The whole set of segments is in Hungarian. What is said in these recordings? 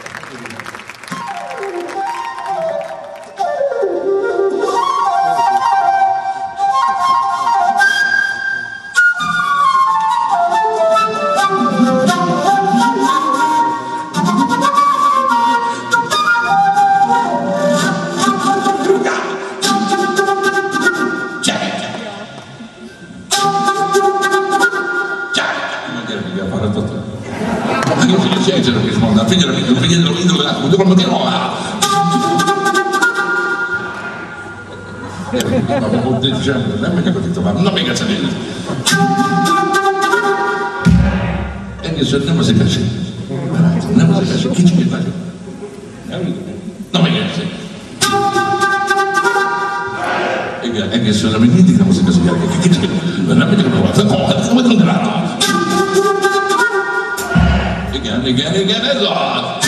Gracias. Dicendo, nem meg akkor tovább. Na még egyszer én. Egészen nem az igazság. Nem az igazság. Kicsit vagyok. Na még egyszer. Igen, egészen, még mindig nem az igazság. Kicsit. Nem megyek tovább. Hát nem megyek a Igen, igen, igen, ez az.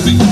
to be.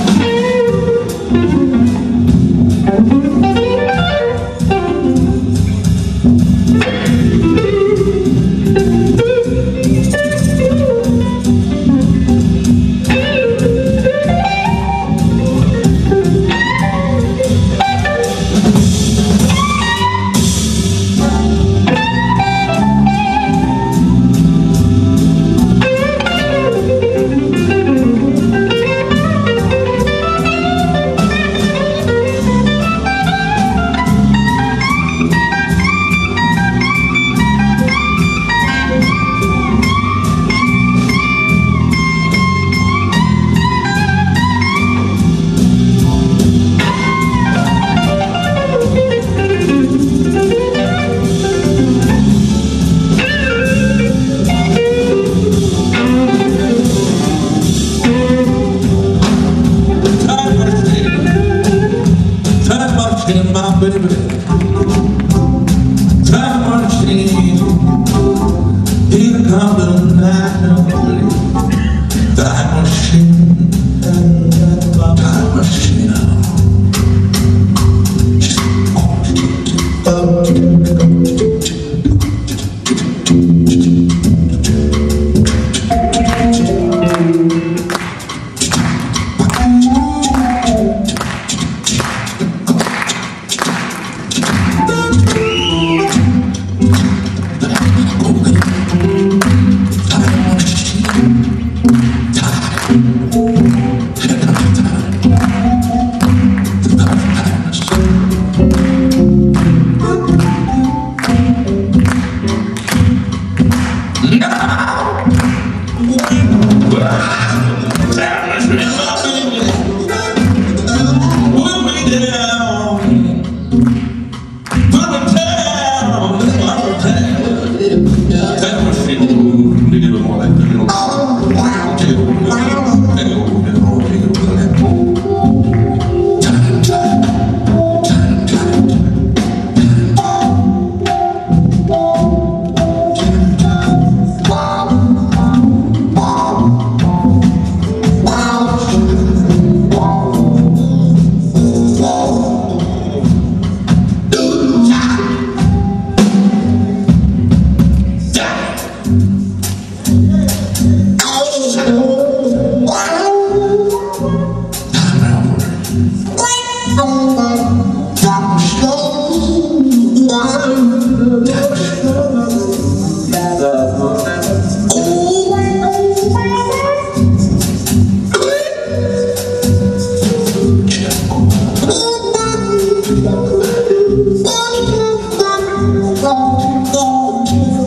não, não.